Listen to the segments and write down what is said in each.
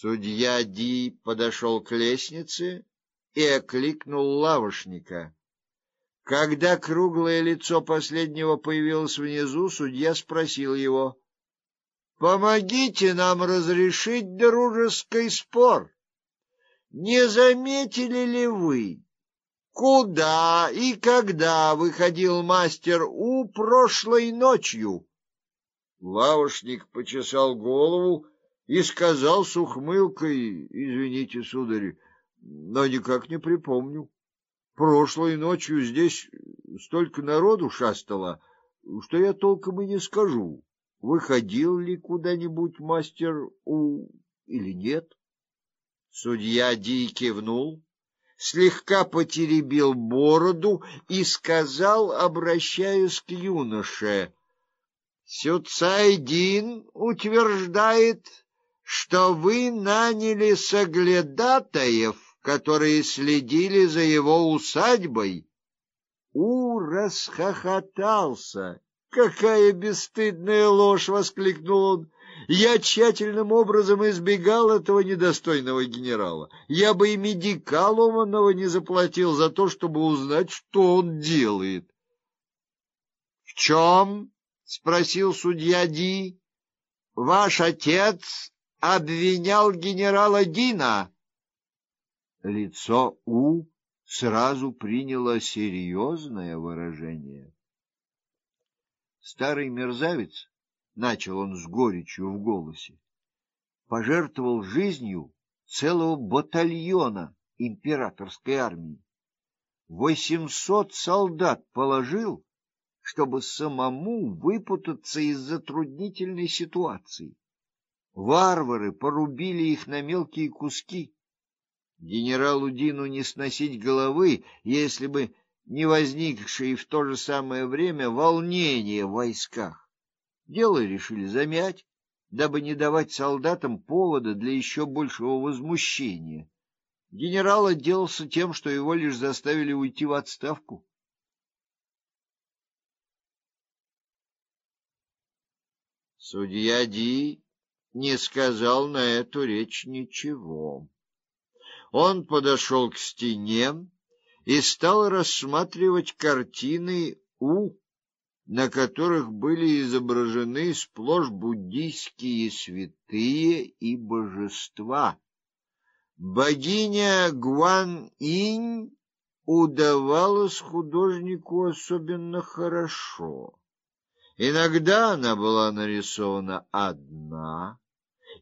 Судья Ди подошел к лестнице и окликнул лавошника. Когда круглое лицо последнего появилось внизу, судья спросил его: "Помогите нам разрешить дружеский спор. Не заметили ли вы, куда и когда выходил мастер У прошлой ночью?" Лавошник почесал голову и сказал с ухмылкой: "Извините, сударь, но никак не припомню. Прошлой ночью здесь столько народу шастало, что я толком и не скажу, выходил ли куда-нибудь мастер У или нет". Судья Ди кивнул, слегка потеребил бороду и сказал, обращаясь к юноше: "Сюцайдин утверждает, что вы наняли соглядатаев, которые следили за его усадьбой. У расхохотался. Какая бесстыдная ложь, воскликнул он. Я тщательным образом избегал этого недостойного генерала. Я бы и медика ломаного не заплатил за то, чтобы узнать, что он делает. В чем? спросил судья Ди. Ваш отец обвинял генерала Дина. Лицо У сразу приняло серьезное выражение. Старый мерзавец, начал он с горечью в голосе, пожертвовал жизнью целого батальона императорской армии. Восемьсот солдат положил, чтобы самому выпутаться из затруднительной ситуации. Варвары порубили их на мелкие куски. Генералу Дину не сносить головы, если бы не возникшее в то же самое время волнение в войсках. Дело решили замять, дабы не давать солдатам повода для еще большего возмущения. Генерал отделался тем, что его лишь заставили уйти в отставку. Судья Ди не сказал на эту речь ничего. Он подошел к стене и стал рассматривать картины У, на которых были изображены сплошь буддийские святые и божества. Богиня Гуан-инь удавалась художнику особенно хорошо. Иногда она была нарисована одна,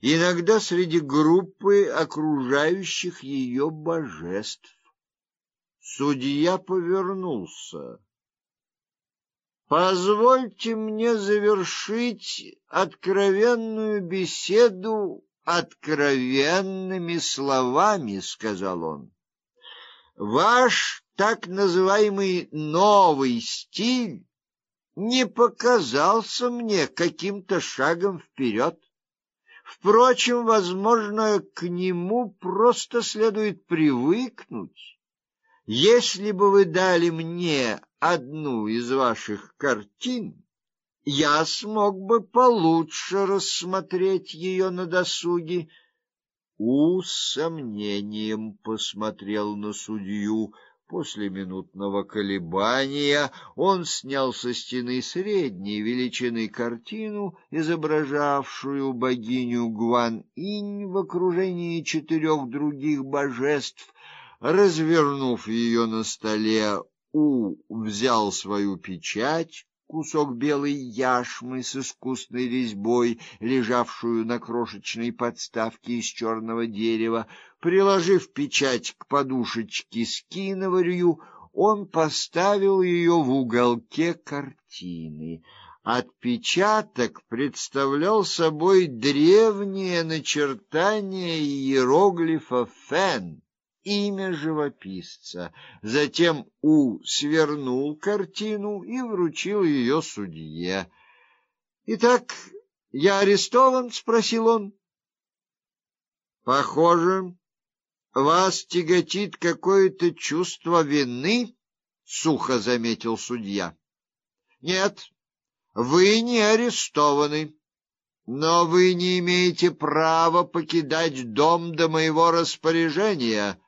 иногда среди группы окружающих ее божеств. Судья повернулся. Позвольте мне завершить откровенную беседу откровенными словами, сказал он. Ваш так называемый новый стиль не показался мне каким-то шагом вперед. Впрочем, возможно, к нему просто следует привыкнуть. Если бы вы дали мне одну из ваших картин, я смог бы получше рассмотреть ее на досуге. У сомнением посмотрел на судью. После минутного колебания он снял со стены средней величины картину, изображавшую богиню Гуан-инь в окружении четырех других божеств. Развернув ее на столе, У взял свою печать, кусок белой яшмы с искусной резьбой, лежавшую на крошечной подставке из черного дерева, приложив печать к подушечке с киноварью, он поставил ее в уголке картины. Отпечаток представлял собой древнее начертание иероглифа фэн имя живописца. Затем У свернул картину и вручил ее судье. Итак, я арестован, спросил он. Похоже, вас тяготит какое-то чувство вины, сухо заметил судья. Нет, вы не арестованы. Но вы не имеете права покидать дом до моего распоряжения,